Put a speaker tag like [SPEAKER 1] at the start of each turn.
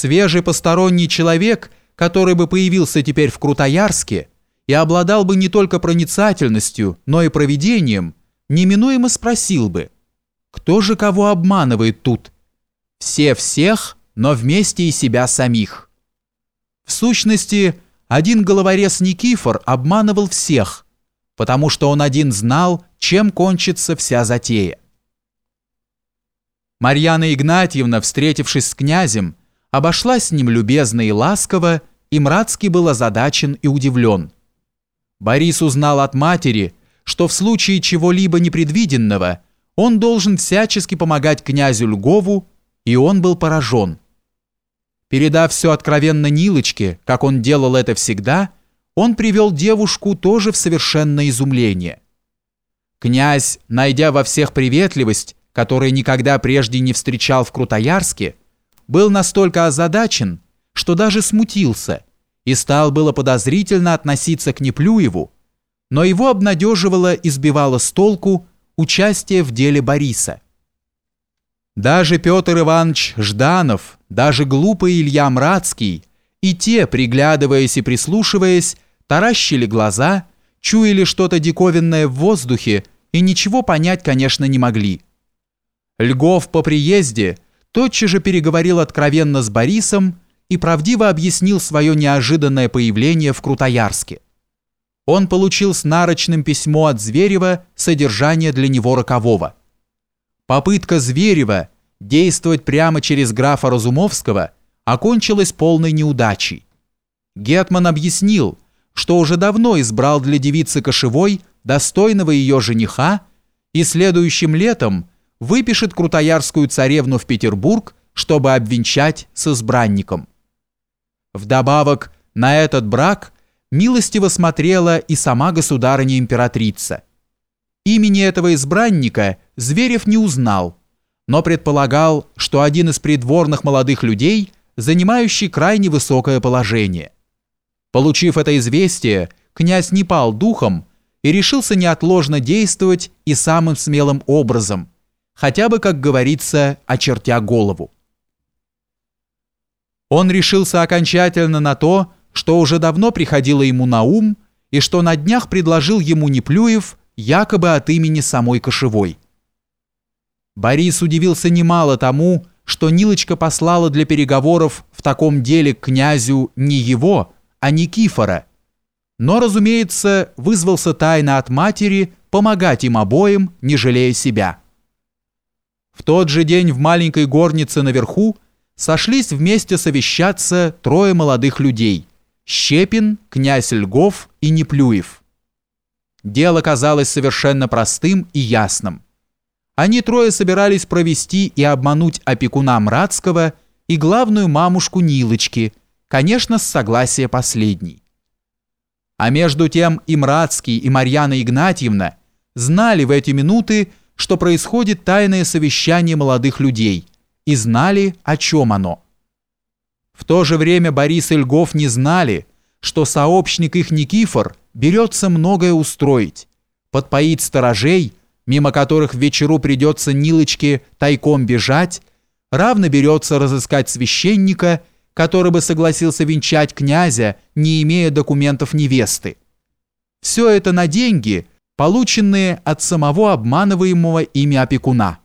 [SPEAKER 1] Свежий посторонний человек, который бы появился теперь в Крутоярске и обладал бы не только проницательностью, но и провидением, неминуемо спросил бы, кто же кого обманывает тут? Все всех, но вместе и себя самих. В сущности, один головорез Никифор обманывал всех, потому что он один знал, чем кончится вся затея. Марьяна Игнатьевна, встретившись с князем, обошлась с ним любезно и ласково, и Мрацкий был озадачен и удивлен. Борис узнал от матери, что в случае чего-либо непредвиденного он должен всячески помогать князю Льгову, и он был поражен. Передав все откровенно Нилочке, как он делал это всегда, он привел девушку тоже в совершенное изумление. Князь, найдя во всех приветливость, которой никогда прежде не встречал в Крутоярске, был настолько озадачен, что даже смутился и стал было подозрительно относиться к Неплюеву, но его обнадеживало и сбивало с толку участие в деле Бориса. Даже Петр Иванович Жданов, даже глупый Илья Мрацкий, и те, приглядываясь и прислушиваясь, таращили глаза, чуяли что-то диковинное в воздухе и ничего понять, конечно, не могли. Льгов по приезде – тотчас же переговорил откровенно с Борисом и правдиво объяснил свое неожиданное появление в Крутоярске. Он получил с нарочным письмо от Зверева содержание для него рокового. Попытка Зверева действовать прямо через графа Разумовского окончилась полной неудачей. Гетман объяснил, что уже давно избрал для девицы Кошевой достойного ее жениха и следующим летом выпишет крутоярскую царевну в Петербург, чтобы обвенчать с избранником. Вдобавок на этот брак милостиво смотрела и сама государыня-императрица. Имени этого избранника Зверев не узнал, но предполагал, что один из придворных молодых людей, занимающий крайне высокое положение. Получив это известие, князь не пал духом и решился неотложно действовать и самым смелым образом – хотя бы, как говорится, очертя голову. Он решился окончательно на то, что уже давно приходило ему на ум, и что на днях предложил ему Неплюев якобы от имени самой Кошевой. Борис удивился немало тому, что Нилочка послала для переговоров в таком деле к князю не его, а Никифора, но, разумеется, вызвался тайно от матери помогать им обоим, не жалея себя. В тот же день в маленькой горнице наверху сошлись вместе совещаться трое молодых людей – Щепин, князь Льгов и Неплюев. Дело казалось совершенно простым и ясным. Они трое собирались провести и обмануть опекуна Мрацкого и главную мамушку Нилочки, конечно, с согласия последней. А между тем и Мрацкий, и Марьяна Игнатьевна знали в эти минуты, что происходит тайное совещание молодых людей и знали, о чем оно. В то же время Борис и Льгов не знали, что сообщник их Никифор берется многое устроить, подпоить сторожей, мимо которых вечеру придется Нилочке тайком бежать, равно берется разыскать священника, который бы согласился венчать князя, не имея документов невесты. Все это на деньги – полученные от самого обманываемого ими опекуна.